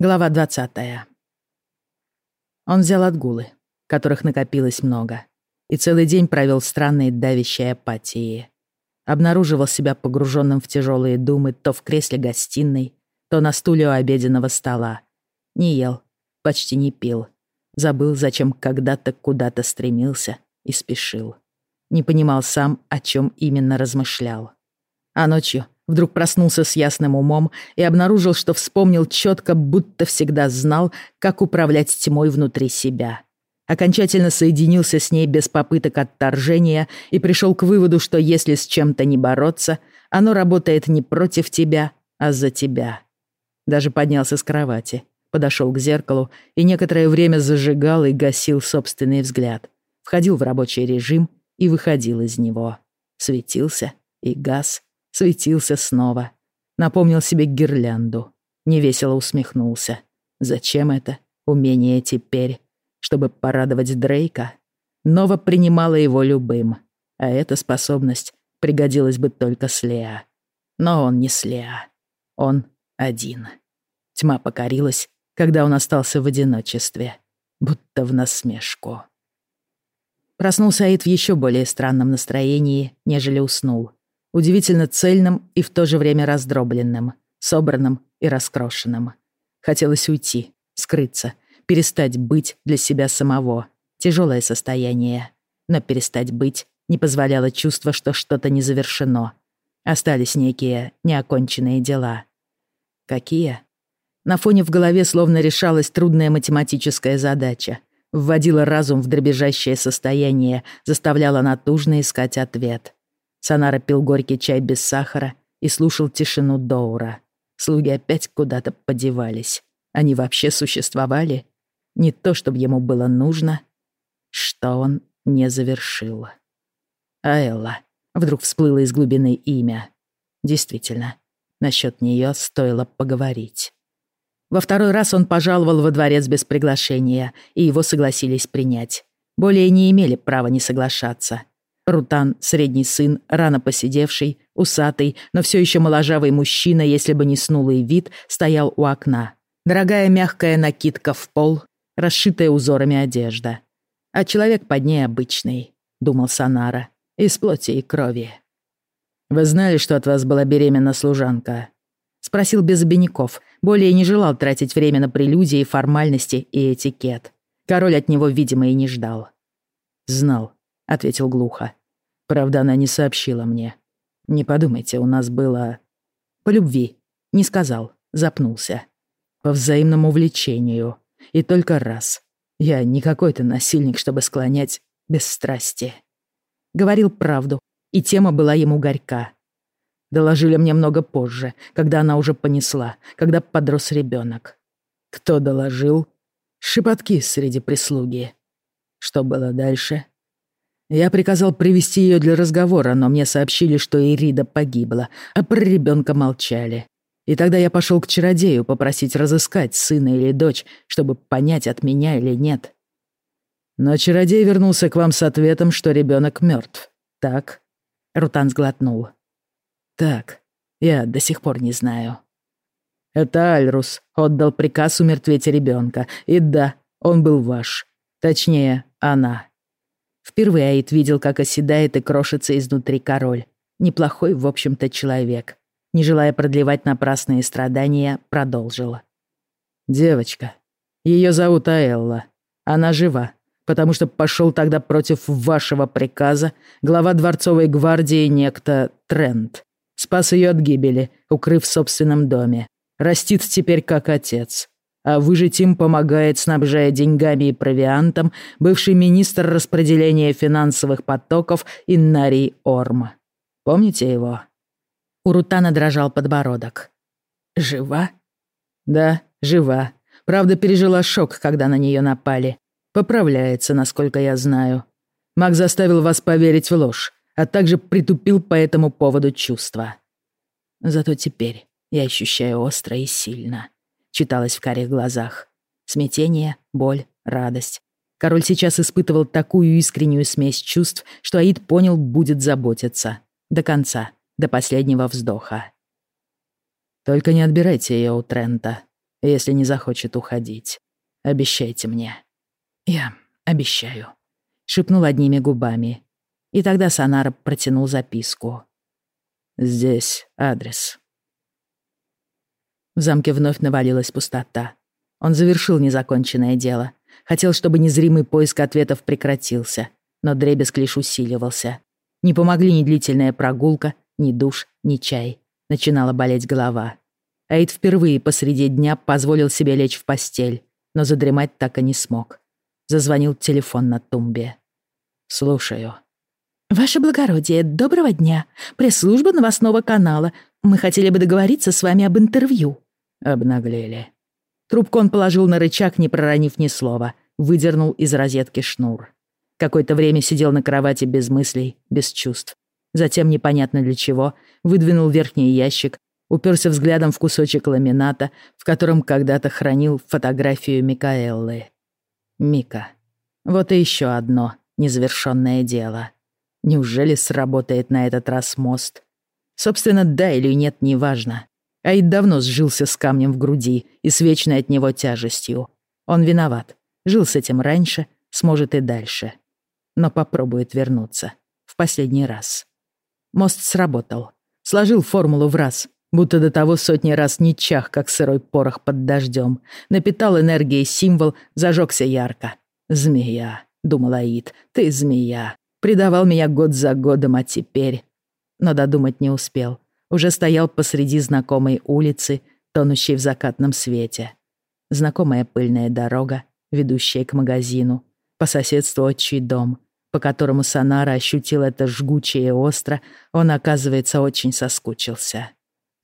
Глава 20. Он взял отгулы, которых накопилось много, и целый день провел в странной давящей апатии. Обнаруживал себя погруженным в тяжелые думы то в кресле гостиной, то на стуле у обеденного стола. Не ел, почти не пил. Забыл, зачем когда-то куда-то стремился и спешил. Не понимал сам, о чем именно размышлял. А ночью Вдруг проснулся с ясным умом и обнаружил, что вспомнил четко, будто всегда знал, как управлять тьмой внутри себя. Окончательно соединился с ней без попыток отторжения и пришел к выводу, что если с чем-то не бороться, оно работает не против тебя, а за тебя. Даже поднялся с кровати, подошел к зеркалу и некоторое время зажигал и гасил собственный взгляд. Входил в рабочий режим и выходил из него. Светился и газ, светился снова. Напомнил себе гирлянду. Невесело усмехнулся. Зачем это? Умение теперь. Чтобы порадовать Дрейка? Нова принимала его любым. А эта способность пригодилась бы только с Леа. Но он не с Леа. Он один. Тьма покорилась, когда он остался в одиночестве. Будто в насмешку. Проснулся Аид в еще более странном настроении, нежели уснул удивительно цельным и в то же время раздробленным, собранным и раскрошенным. Хотелось уйти, скрыться, перестать быть для себя самого. Тяжелое состояние. Но перестать быть не позволяло чувство, что что-то не завершено. Остались некие неоконченные дела. Какие? На фоне в голове словно решалась трудная математическая задача. Вводила разум в дребезжащее состояние, заставляла натужно искать ответ. Санара пил горький чай без сахара и слушал тишину Доура. Слуги опять куда-то подевались. Они вообще существовали? Не то, чтобы ему было нужно, что он не завершил. Аэлла. Вдруг всплыло из глубины имя. Действительно, насчет нее стоило поговорить. Во второй раз он пожаловал во дворец без приглашения, и его согласились принять. Более не имели права не соглашаться — Рутан, средний сын, рано посидевший, усатый, но все еще моложавый мужчина, если бы не снулый вид, стоял у окна. Дорогая мягкая накидка в пол, расшитая узорами одежда. А человек под ней обычный, думал Санара, из плоти и крови. «Вы знали, что от вас была беременна служанка?» Спросил без обиняков, более не желал тратить время на прелюдии, формальности и этикет. Король от него, видимо, и не ждал. «Знал», — ответил глухо. «Правда, она не сообщила мне. Не подумайте, у нас было...» «По любви», — не сказал, запнулся. «По взаимному влечению. И только раз. Я не какой-то насильник, чтобы склонять без страсти». Говорил правду, и тема была ему горька. Доложили мне много позже, когда она уже понесла, когда подрос ребенок. Кто доложил? Шепотки среди прислуги. Что было дальше? Я приказал привести ее для разговора, но мне сообщили, что Ирида погибла, а про ребенка молчали. И тогда я пошел к чародею попросить разыскать сына или дочь, чтобы понять, от меня или нет. Но чародей вернулся к вам с ответом, что ребенок мертв. Так? Рутан сглотнул. Так, я до сих пор не знаю. Это Альрус отдал приказ умертвить ребенка. И да, он был ваш. Точнее, она. Впервые Аид видел, как оседает и крошится изнутри король. Неплохой, в общем-то, человек. Не желая продлевать напрасные страдания, продолжила. «Девочка. Ее зовут Аэлла. Она жива, потому что пошел тогда против вашего приказа глава дворцовой гвардии некто Трент. Спас ее от гибели, укрыв в собственном доме. Растит теперь как отец а выжить им помогает, снабжая деньгами и провиантом, бывший министр распределения финансовых потоков Иннарий Орм. Помните его? У Рутана дрожал подбородок. «Жива?» «Да, жива. Правда, пережила шок, когда на нее напали. Поправляется, насколько я знаю. Маг заставил вас поверить в ложь, а также притупил по этому поводу чувства. Зато теперь я ощущаю остро и сильно читалось в карих глазах. Смятение, боль, радость. Король сейчас испытывал такую искреннюю смесь чувств, что Аид понял, будет заботиться. До конца, до последнего вздоха. «Только не отбирайте ее у Трента. если не захочет уходить. Обещайте мне». «Я обещаю», — шепнул одними губами. И тогда Сонара протянул записку. «Здесь адрес». В замке вновь навалилась пустота. Он завершил незаконченное дело. Хотел, чтобы незримый поиск ответов прекратился, но дребезг лишь усиливался. Не помогли ни длительная прогулка, ни душ, ни чай. Начинала болеть голова. Аид впервые посреди дня позволил себе лечь в постель, но задремать так и не смог. Зазвонил телефон на тумбе. «Слушаю». «Ваше благородие, доброго дня. Пресс-служба новостного канала. Мы хотели бы договориться с вами об интервью». Обнаглели. Трубку он положил на рычаг, не проронив ни слова, выдернул из розетки шнур. Какое-то время сидел на кровати без мыслей, без чувств. Затем, непонятно для чего, выдвинул верхний ящик, уперся взглядом в кусочек ламината, в котором когда-то хранил фотографию Микаэллы. Мика. Вот и еще одно незавершенное дело. Неужели сработает на этот раз мост? Собственно, да или нет, неважно. Аид давно сжился с камнем в груди и с вечной от него тяжестью. Он виноват. Жил с этим раньше, сможет и дальше. Но попробует вернуться. В последний раз. Мост сработал. Сложил формулу в раз, будто до того сотни раз не чах, как сырой порох под дождем. Напитал энергией символ, зажегся ярко. «Змея», — думал Аид, — «ты змея. Предавал меня год за годом, а теперь...» Но додумать не успел уже стоял посреди знакомой улицы, тонущей в закатном свете. Знакомая пыльная дорога, ведущая к магазину, по соседству отчий дом, по которому Сонара ощутил это жгучее остро, он, оказывается, очень соскучился.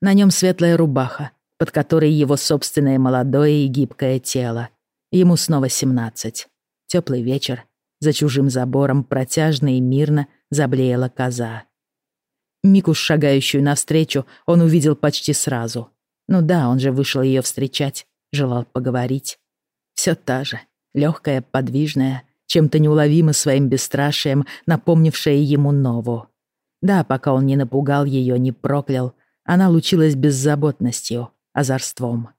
На нем светлая рубаха, под которой его собственное молодое и гибкое тело. Ему снова семнадцать. Теплый вечер. За чужим забором протяжно и мирно заблеяла коза. Мику, шагающую навстречу, он увидел почти сразу. Ну да, он же вышел ее встречать, желал поговорить. Все та же, легкая, подвижная, чем-то неуловимо своим бесстрашием, напомнившая ему Нову. Да, пока он не напугал ее, не проклял, она лучилась беззаботностью, озорством.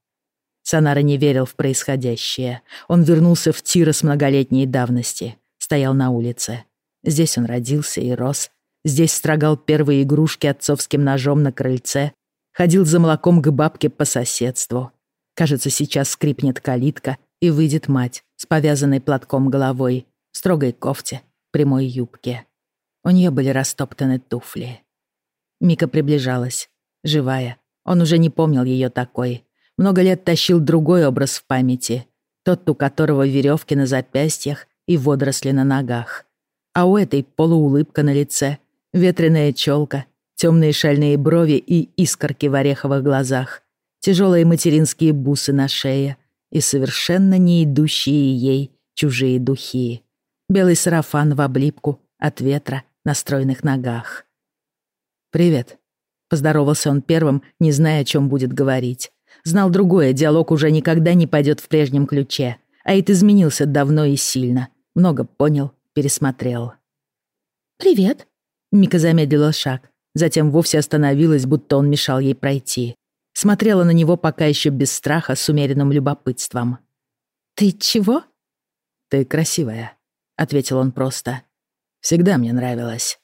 Санара не верил в происходящее. Он вернулся в Тирос многолетней давности, стоял на улице. Здесь он родился и рос, Здесь строгал первые игрушки отцовским ножом на крыльце, ходил за молоком к бабке по соседству. Кажется, сейчас скрипнет калитка, и выйдет мать с повязанной платком головой, строгой кофте, прямой юбке. У нее были растоптаны туфли. Мика приближалась, живая. Он уже не помнил ее такой. Много лет тащил другой образ в памяти. Тот, у которого веревки на запястьях и водоросли на ногах. А у этой полуулыбка на лице — Ветреная челка, темные шальные брови и искорки в ореховых глазах, тяжелые материнские бусы на шее и совершенно не идущие ей чужие духи. Белый сарафан в облипку от ветра на стройных ногах. «Привет», — поздоровался он первым, не зная, о чем будет говорить. Знал другое, диалог уже никогда не пойдет в прежнем ключе. Аид изменился давно и сильно. Много понял, пересмотрел. «Привет», Мика замедлила шаг, затем вовсе остановилась, будто он мешал ей пройти. Смотрела на него пока еще без страха, с умеренным любопытством. «Ты чего?» «Ты красивая», — ответил он просто. «Всегда мне нравилось.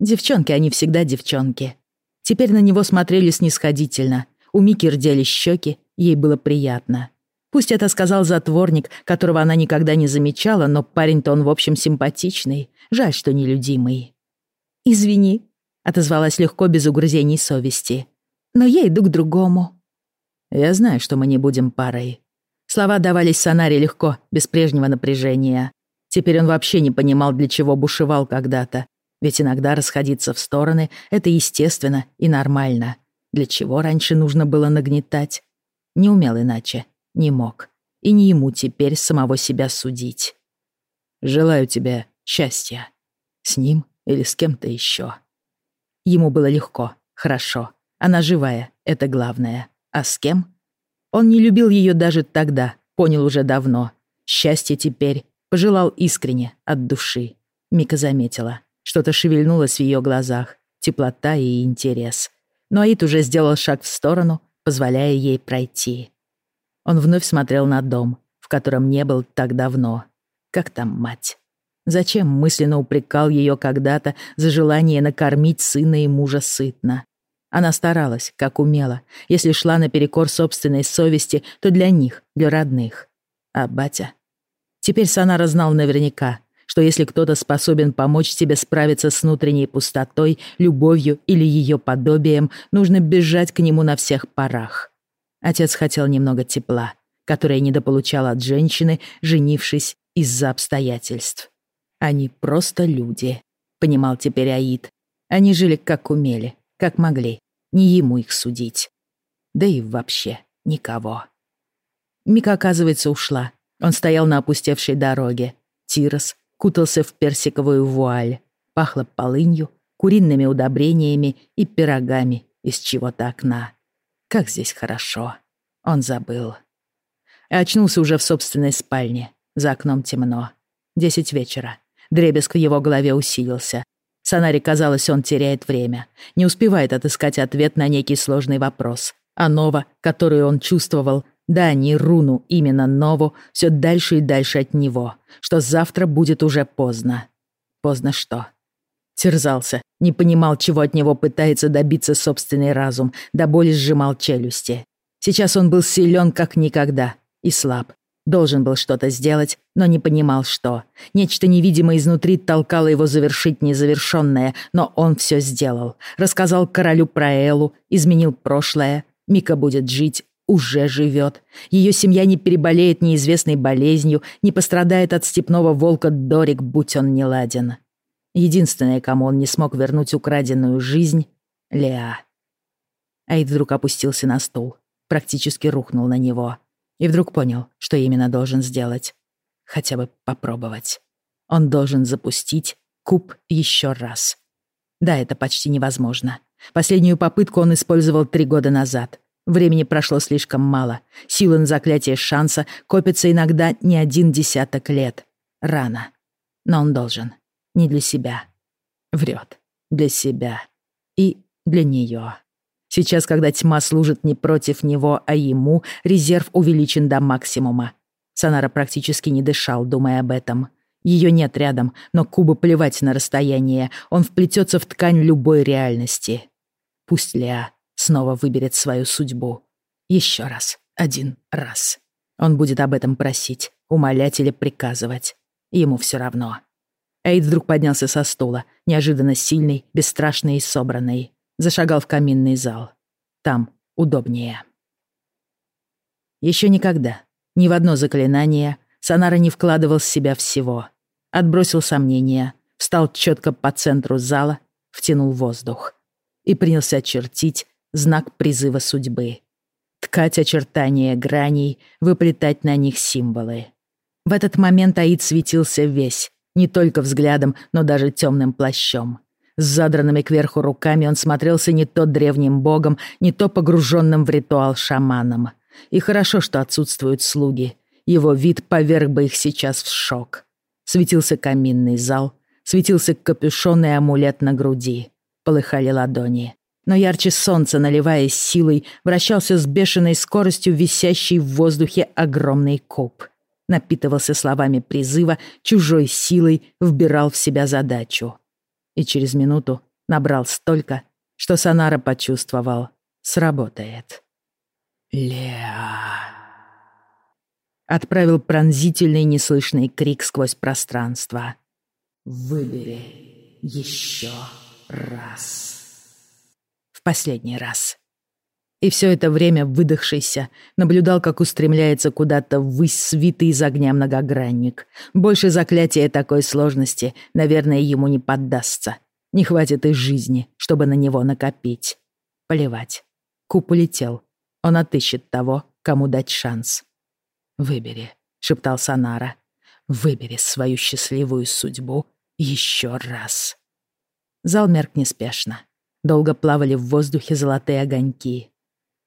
Девчонки, они всегда девчонки». Теперь на него смотрели снисходительно. У Мики рдели щеки, ей было приятно. Пусть это сказал затворник, которого она никогда не замечала, но парень-то он, в общем, симпатичный. Жаль, что нелюдимый. «Извини», — отозвалась легко, без угрызений совести. «Но я иду к другому». «Я знаю, что мы не будем парой». Слова давались Сонаре легко, без прежнего напряжения. Теперь он вообще не понимал, для чего бушевал когда-то. Ведь иногда расходиться в стороны — это естественно и нормально. Для чего раньше нужно было нагнетать? Не умел иначе, не мог. И не ему теперь самого себя судить. «Желаю тебе счастья. С ним или с кем-то еще. Ему было легко, хорошо. Она живая, это главное. А с кем? Он не любил ее даже тогда, понял уже давно. Счастье теперь пожелал искренне, от души. Мика заметила. Что-то шевельнулось в ее глазах, теплота и интерес. Но Аид уже сделал шаг в сторону, позволяя ей пройти. Он вновь смотрел на дом, в котором не был так давно. Как там мать? Зачем мысленно упрекал ее когда-то за желание накормить сына и мужа сытно? Она старалась, как умела. Если шла наперекор собственной совести, то для них, для родных. А батя? Теперь Санара знал наверняка, что если кто-то способен помочь тебе справиться с внутренней пустотой, любовью или ее подобием, нужно бежать к нему на всех парах. Отец хотел немного тепла, которое недополучал от женщины, женившись из-за обстоятельств. Они просто люди, понимал теперь Аид. Они жили как умели, как могли. Не ему их судить. Да и вообще никого. Мика, оказывается, ушла. Он стоял на опустевшей дороге. Тирос кутался в персиковую вуаль. Пахло полынью, куриными удобрениями и пирогами из чего-то окна. Как здесь хорошо. Он забыл. И очнулся уже в собственной спальне. За окном темно. Десять вечера. Дребезг в его голове усилился. Санаре казалось, он теряет время. Не успевает отыскать ответ на некий сложный вопрос. А Нова, которую он чувствовал, да, не Руну, именно Нову, все дальше и дальше от него. Что завтра будет уже поздно. Поздно что? Терзался, не понимал, чего от него пытается добиться собственный разум, до боли сжимал челюсти. Сейчас он был силен как никогда и слаб. Должен был что-то сделать, но не понимал, что. Нечто невидимое изнутри толкало его завершить незавершенное, но он все сделал. Рассказал королю про Элу, изменил прошлое. Мика будет жить, уже живет. Ее семья не переболеет неизвестной болезнью, не пострадает от степного волка Дорик, будь он неладен. Единственное, кому он не смог вернуть украденную жизнь — Леа. Айд вдруг опустился на стул практически рухнул на него. И вдруг понял, что именно должен сделать. Хотя бы попробовать. Он должен запустить куб еще раз. Да, это почти невозможно. Последнюю попытку он использовал три года назад. Времени прошло слишком мало. Силы на заклятие шанса копятся иногда не один десяток лет. Рано. Но он должен. Не для себя. Врет. Для себя. И для нее. Сейчас, когда тьма служит не против него, а ему, резерв увеличен до максимума. Санара практически не дышал, думая об этом. Ее нет рядом, но Кубу плевать на расстояние. Он вплетется в ткань любой реальности. Пусть Леа снова выберет свою судьбу. Еще раз. Один раз. Он будет об этом просить, умолять или приказывать. Ему все равно. Эйд вдруг поднялся со стула, неожиданно сильный, бесстрашный и собранный зашагал в каминный зал. Там удобнее. Еще никогда, ни в одно заклинание, Санара не вкладывал в себя всего. Отбросил сомнения, встал четко по центру зала, втянул воздух и принялся чертить знак призыва судьбы. Ткать очертания граней, выплетать на них символы. В этот момент Аид светился весь, не только взглядом, но даже темным плащом. С задранными кверху руками он смотрелся не то древним богом, не то погруженным в ритуал шаманом. И хорошо, что отсутствуют слуги. Его вид поверг бы их сейчас в шок. Светился каминный зал, светился капюшон и амулет на груди. Полыхали ладони. Но ярче солнца, наливаясь силой, вращался с бешеной скоростью висящий в воздухе огромный куб. Напитывался словами призыва, чужой силой вбирал в себя задачу и через минуту набрал столько, что Сонара почувствовал. Сработает. «Леа!» Отправил пронзительный неслышный крик сквозь пространство. «Выбери еще раз!» В последний раз. И все это время выдохшийся наблюдал, как устремляется куда-то ввысь свитый из огня многогранник. Больше заклятия такой сложности, наверное, ему не поддастся. Не хватит и жизни, чтобы на него накопить. Поливать. Куб улетел. Он отыщет того, кому дать шанс. «Выбери», — шептал Санара. «Выбери свою счастливую судьбу еще раз». Зал мерк неспешно. Долго плавали в воздухе золотые огоньки.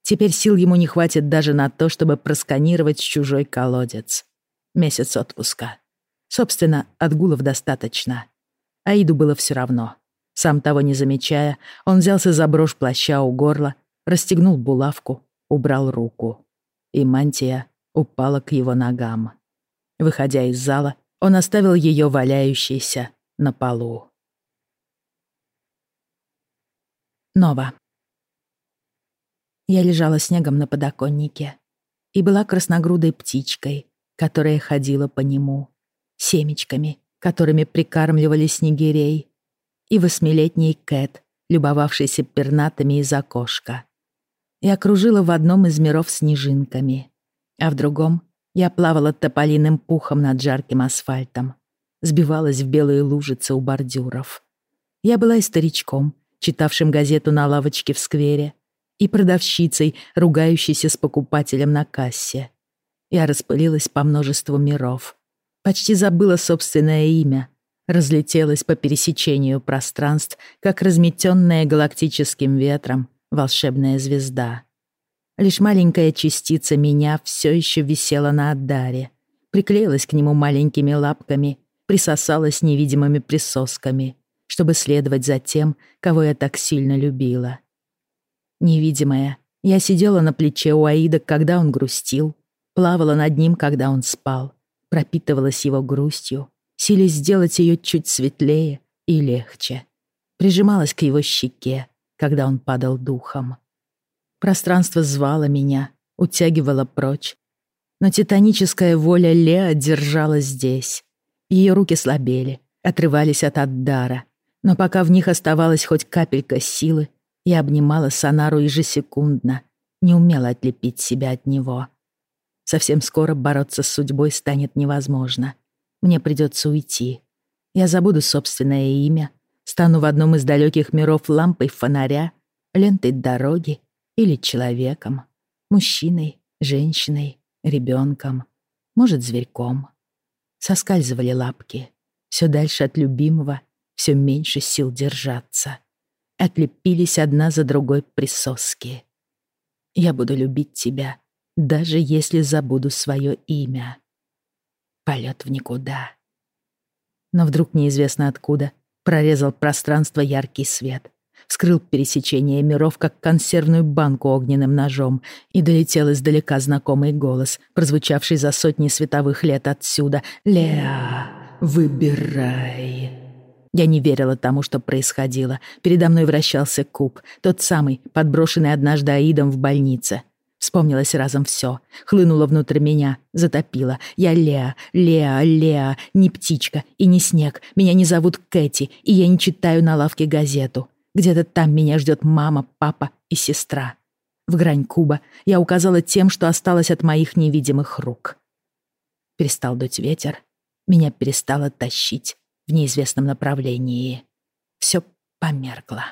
Теперь сил ему не хватит даже на то, чтобы просканировать чужой колодец. Месяц отпуска. Собственно, отгулов достаточно. Аиду было все равно. Сам того не замечая, он взялся за брошь плаща у горла, расстегнул булавку, убрал руку. И мантия упала к его ногам. Выходя из зала, он оставил ее валяющейся на полу. Нова. Я лежала снегом на подоконнике и была красногрудой птичкой, которая ходила по нему, семечками, которыми прикармливали снегирей, и восьмилетний Кэт, любовавшийся пернатами из окошка. Я кружила в одном из миров снежинками, а в другом я плавала тополиным пухом над жарким асфальтом, сбивалась в белые лужицы у бордюров. Я была и старичком, читавшим газету на лавочке в сквере, и продавщицей, ругающейся с покупателем на кассе. Я распылилась по множеству миров. Почти забыла собственное имя. Разлетелась по пересечению пространств, как разметенная галактическим ветром волшебная звезда. Лишь маленькая частица меня все еще висела на Аддаре, приклеилась к нему маленькими лапками, присосалась невидимыми присосками, чтобы следовать за тем, кого я так сильно любила. Невидимая, я сидела на плече у Аида, когда он грустил, плавала над ним, когда он спал, пропитывалась его грустью, силясь сделать ее чуть светлее и легче, прижималась к его щеке, когда он падал духом. Пространство звало меня, утягивало прочь, но титаническая воля Леа держала здесь. Ее руки слабели, отрывались от отдара, но пока в них оставалась хоть капелька силы, я обнимала Сонару ежесекундно, не умела отлепить себя от него. Совсем скоро бороться с судьбой станет невозможно. Мне придется уйти. Я забуду собственное имя, стану в одном из далеких миров лампой фонаря, лентой дороги или человеком, мужчиной, женщиной, ребенком, может, зверьком. Соскальзывали лапки. Все дальше от любимого, все меньше сил держаться отлепились одна за другой присоски. Я буду любить тебя, даже если забуду свое имя. Полет в никуда. Но вдруг неизвестно откуда прорезал пространство яркий свет, вскрыл пересечение миров, как консервную банку огненным ножом, и долетел издалека знакомый голос, прозвучавший за сотни световых лет отсюда. «Леа, выбирай». Я не верила тому, что происходило. Передо мной вращался куб, тот самый, подброшенный однажды Аидом в больнице. Вспомнилось разом все, хлынуло внутрь меня, затопило. Я Леа, Леа, Леа, не птичка и не снег. Меня не зовут Кэти, и я не читаю на лавке газету. Где-то там меня ждет мама, папа и сестра. В грань куба я указала тем, что осталось от моих невидимых рук. Перестал дуть ветер, меня перестало тащить в неизвестном направлении. Все померкло.